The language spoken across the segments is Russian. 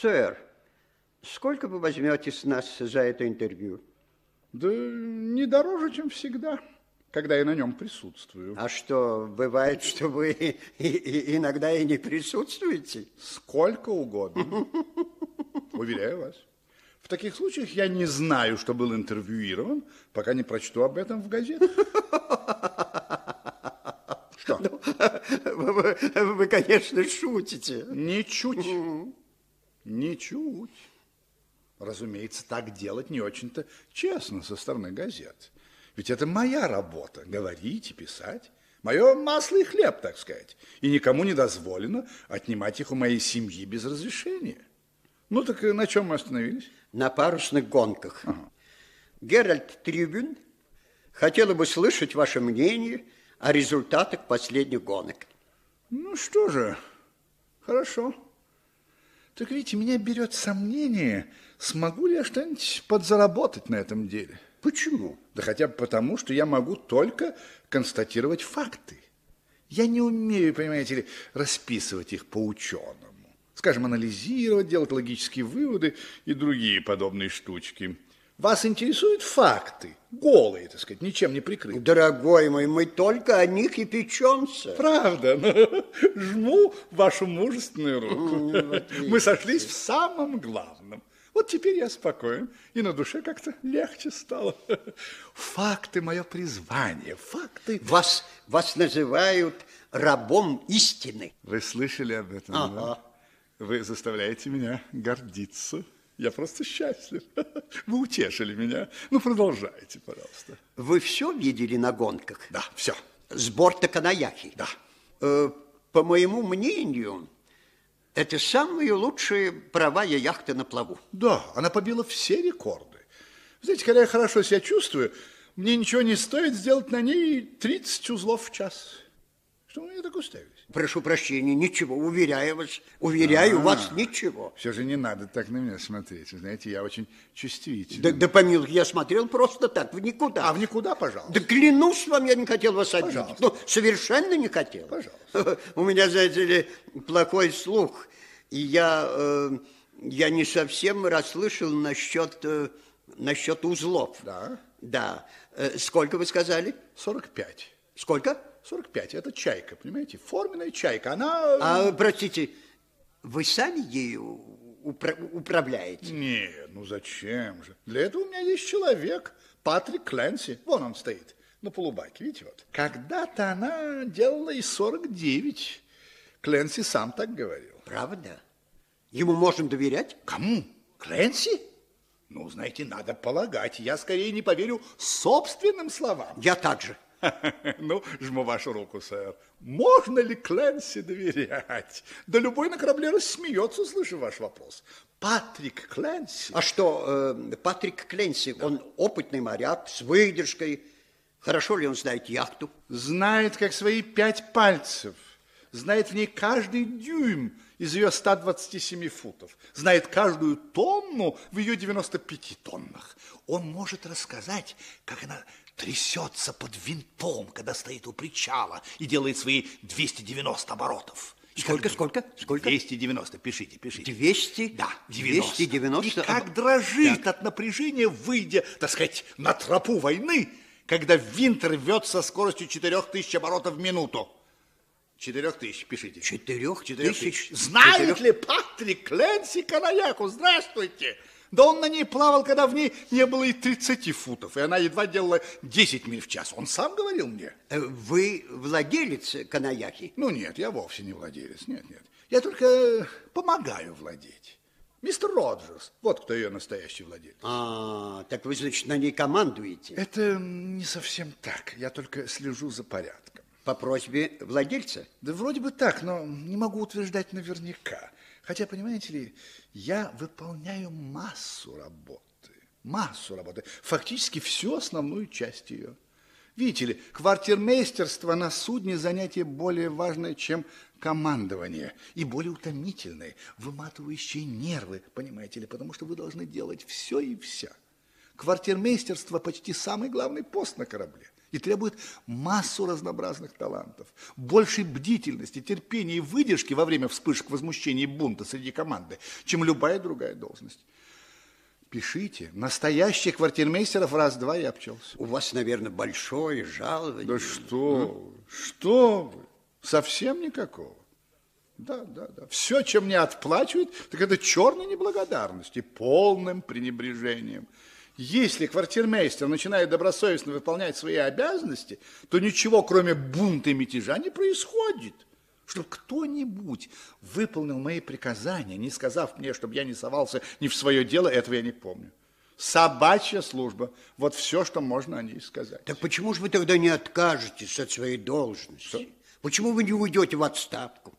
Сэр, сколько вы возьмете с нас за это интервью? Да не дороже, чем всегда, когда я на нем присутствую. А что, бывает, что вы и- и- иногда и не присутствуете? Сколько угодно. Уверяю вас. В таких случаях я не знаю, что был интервьюирован, пока не прочту об этом в газетах. Что? Вы, вы- вы, конечно, шутите. Ничуть. Ничуть. Разумеется, так делать не очень-то честно со стороны газет. Ведь это моя работа – говорить и писать. Мое масло и хлеб, так сказать. И никому не дозволено отнимать их у моей семьи без разрешения. Ну, так на чем мы остановились? На парусных гонках. Геральт Трибюн хотела бы слышать ваше мнение о результатах последних гонок. Ну, что же, хорошо. Так видите, меня берет сомнение, смогу ли я что-нибудь подзаработать на этом деле. Почему? Да хотя бы потому, что я могу только констатировать факты. Я не умею, понимаете ли, расписывать их по-ученому. Скажем, анализировать, делать логические выводы и другие подобные штучки. Вас интересуют факты, голые, так сказать, ничем не прикрытые. Дорогой мой, мы только о них и печемся. Правда, но жму вашу мужественную руку. Мы сошлись в самом главном. Вот теперь я спокоен, и на душе как-то легче стало. Факты – мое призвание, факты... Вас, вас называют рабом истины. Вы слышали об этом, Ага. да? Вы заставляете меня гордиться. Я просто счастлив. Вы утешили меня. Ну, продолжайте, пожалуйста. Вы все видели на гонках? Да, все. С борта Канаяхи? Да. Э, по моему мнению, это самые лучшие правая яхта на плаву. Да, она побила все рекорды. Знаете, когда я хорошо себя чувствую, мне ничего не стоит сделать на ней 30 узлов в час. Что вы мне так уставились? Прошу прощения, ничего, уверяю вас, уверяю А. вас, ничего. Все же не надо так на меня смотреть. Вы знаете, я очень чувствительный. Да, да помилуй, я смотрел просто так, в никуда. А в никуда, пожалуйста. Да клянусь вам, я не хотел вас обидеть. Пожалуйста. Ну, совершенно не хотел. Пожалуйста. У меня, знаете ли, плохой слух. И я, э, я не совсем расслышал насчет, э, насчет узлов. Да. Да. Э, сколько вы сказали? 45. Сколько? 45. Это чайка, понимаете? Форменная чайка. Она... А, простите, вы сами ею упра- управляете? Нет, ну зачем же? Для этого у меня есть человек, Патрик Кленси. Вон он стоит, на полубаке, видите вот. Когда-то она делала и 49. Кленси сам так говорил. Правда? Ему можно доверять? Кому? Кленси? Ну, знаете, надо полагать. Я скорее не поверю собственным словам. Я также. Ну, жму вашу руку, сэр. Можно ли Кленси доверять? Да любой на корабле рассмеется, услышав ваш вопрос. Патрик Кленси. А что, э, Патрик Кленси, он опытный моряк с выдержкой. Хорошо ли он знает яхту? Знает, как свои пять пальцев. Знает в ней каждый дюйм из ее 127 футов. Знает каждую тонну в ее 95 тоннах. Он может рассказать, как она трясется под винтом, когда стоит у причала и делает свои 290 оборотов. И Сколько, как- сколько, сколько? 290, пишите, пишите. 200? Да, 90. 290. И как дрожит от напряжения, выйдя, так сказать, на тропу войны, когда винт рвет со скоростью 4000 оборотов в минуту. 4000, пишите. Четырех Четырех тысяч? тысяч. Знает Четырех- ли Патрик Кленси Канаяку? Здравствуйте. Да он на ней плавал, когда в ней не было и 30 футов, и она едва делала 10 миль в час. Он сам говорил мне. Э, Вы владелец Канаяки? Ну нет, я вовсе не владелец, нет, нет. Я только помогаю владеть. Мистер Роджерс, вот кто ее настоящий владелец. А, так вы, значит, на ней командуете? Это не совсем так, я только слежу за порядком. По просьбе владельца? Да вроде бы так, но не могу утверждать наверняка. Хотя, понимаете ли, я выполняю массу работы. Массу работы. Фактически всю основную часть ее. Видите ли, квартирмейстерство на судне занятие более важное, чем командование. И более утомительное, выматывающее нервы, понимаете ли, потому что вы должны делать все и вся. Квартирмейстерство почти самый главный пост на корабле. И требует массу разнообразных талантов, большей бдительности, терпения и выдержки во время вспышек возмущения и бунта среди команды, чем любая другая должность. Пишите. Настоящих квартирмейстеров раз-два я обчелся. У вас, наверное, большое жалование. Да что вы, что вы, совсем никакого. Да, да, да. Все, чем мне отплачивают, так это черной неблагодарностью, полным пренебрежением. Если квартирмейстер начинает добросовестно выполнять свои обязанности, то ничего, кроме бунта и мятежа, не происходит. Чтобы кто-нибудь выполнил мои приказания, не сказав мне, чтобы я не совался ни в свое дело, этого я не помню. Собачья служба. Вот все, что можно о ней сказать. Так почему же вы тогда не откажетесь от своей должности? Что? Почему вы не уйдете в отставку?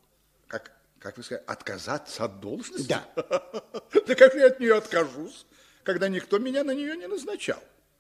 Как, как вы сказали, отказаться от должности? Да. Да как я от нее откажусь? Когда никто меня на нее не назначал.